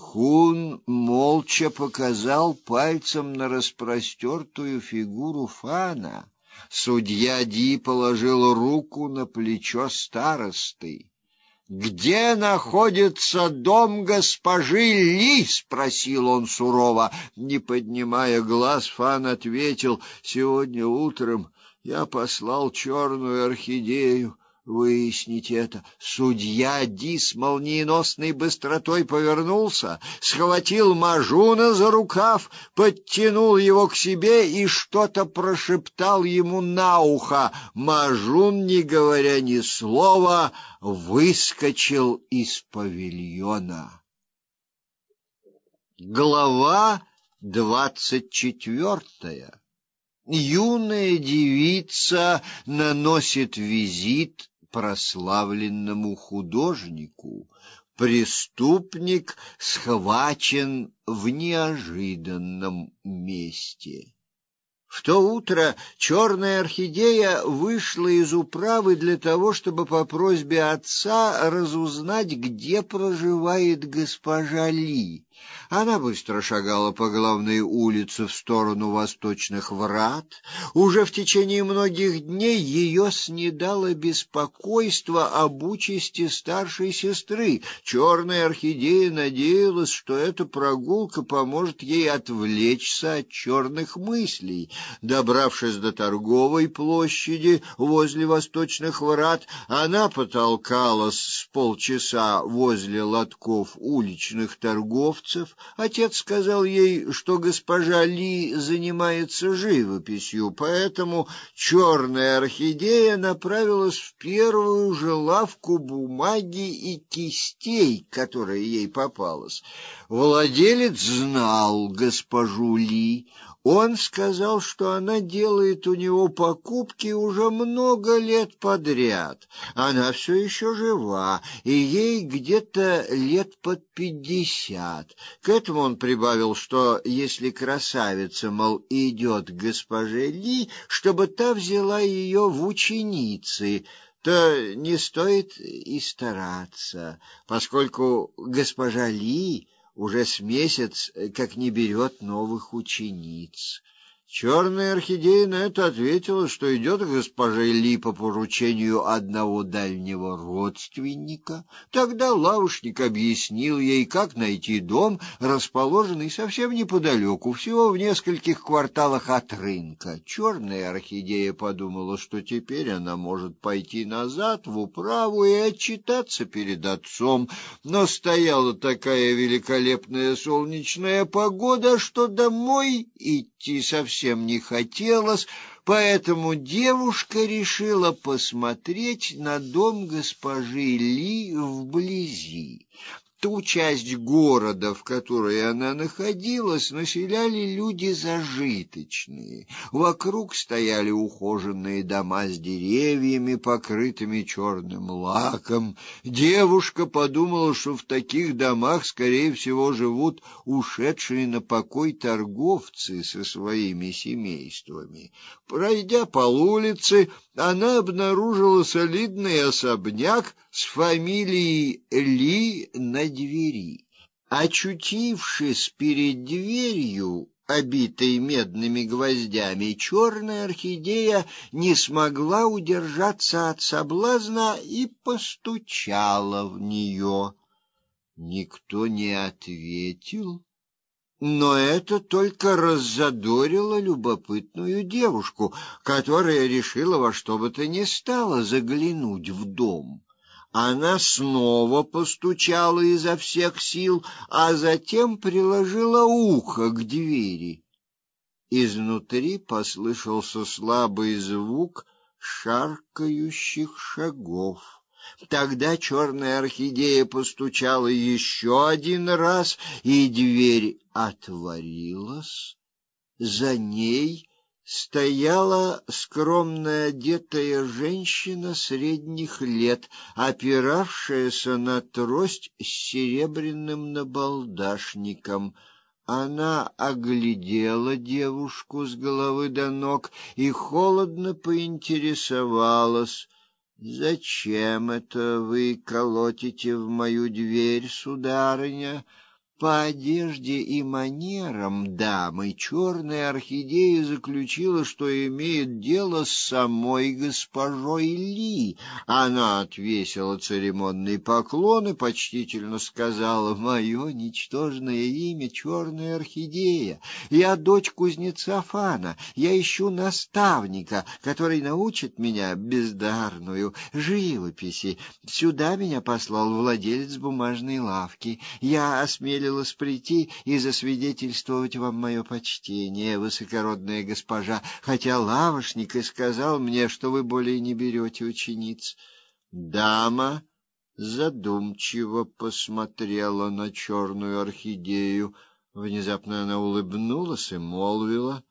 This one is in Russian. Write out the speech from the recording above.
Хун молча показал пальцем на распростертую фигуру Фана. Судья Ди положил руку на плечо старосты. Где находится дом госпожи Ли? спросил он сурово, не поднимая глаз. Фан ответил: "Сегодня утром я послал черную орхидею выяснить это. Судья Ди с молниеносной быстротой повернулся, схватил Мажуна за рукав, подтянул его к себе и что-то прошептал ему на ухо. Мажун, не говоря ни слова, выскочил из павильона. Глава двадцать четвертая юная девица наносит визит прославленному художнику. Преступник схвачен в неожиданном месте. В то утро черная орхидея вышла из управы для того, чтобы по просьбе отца разузнать, где проживает госпожа Ли. Она быстро шагала по главной улице в сторону восточных врат. Уже в течение многих дней ее снедало беспокойство об участи старшей сестры. Черная орхидея надеялась, что эта прогулка поможет ей отвлечься от черных мыслей. Добравшись до торговой площади возле восточных врат, она потолкалась с полчаса возле лотков уличных торговцев. Отец сказал ей, что госпожа Ли занимается живописью, поэтому черная орхидея направилась в первую же лавку бумаги и кистей, которая ей попалась. Владелец знал госпожу Ли. Он сказал, что она делает у него покупки уже много лет подряд. Она все еще жива, и ей где-то лет под пятьдесят. К этому он прибавил, что если красавица, мол, идет к госпоже Ли, чтобы та взяла ее в ученицы, то не стоит и стараться, поскольку госпожа Ли уже с месяц э, как не берет новых учениц. Черная орхидея на это ответила, что идет к госпоже Ли по поручению одного дальнего родственника. Тогда лавушник объяснил ей, как найти дом, расположенный совсем неподалеку, всего в нескольких кварталах от рынка. Черная орхидея подумала, что теперь она может пойти назад в управу и отчитаться перед отцом, но стояла такая великолепная солнечная погода, что домой идти совсем совсем не хотелось, поэтому девушка решила посмотреть на дом госпожи Ли вблизи. Ту часть города, в которой она находилась, населяли люди зажиточные. Вокруг стояли ухоженные дома с деревьями, покрытыми черным лаком. Девушка подумала, что в таких домах, скорее всего, живут ушедшие на покой торговцы со своими семействами. Пройдя по улице, она обнаружила солидный особняк с фамилией Ли на двери. Очутившись перед дверью, обитой медными гвоздями, черная орхидея не смогла удержаться от соблазна и постучала в нее. Никто не ответил. Но это только раззадорило любопытную девушку, которая решила во что бы то ни стало заглянуть в дом. Она снова постучала изо всех сил, а затем приложила ухо к двери. Изнутри послышался слабый звук шаркающих шагов. Тогда черная орхидея постучала еще один раз, и дверь отворилась. За ней стояла скромно одетая женщина средних лет, опиравшаяся на трость с серебряным набалдашником. Она оглядела девушку с головы до ног и холодно поинтересовалась: Зачем это вы колотите в мою дверь, сударыня? По одежде и манерам дамы черная орхидея заключила, что имеет дело с самой госпожой Ли. Она отвесила церемонный поклон и почтительно сказала: "Мое ничтожное имя черная орхидея. Я дочь кузнеца Фана. Я ищу наставника, который научит меня бездарную живописи. Сюда меня послал владелец бумажной лавки. Я осмелился осмелилась прийти и засвидетельствовать вам мое почтение, высокородная госпожа, хотя лавошник и сказал мне, что вы более не берете учениц. Дама задумчиво посмотрела на черную орхидею. Внезапно она улыбнулась и молвила: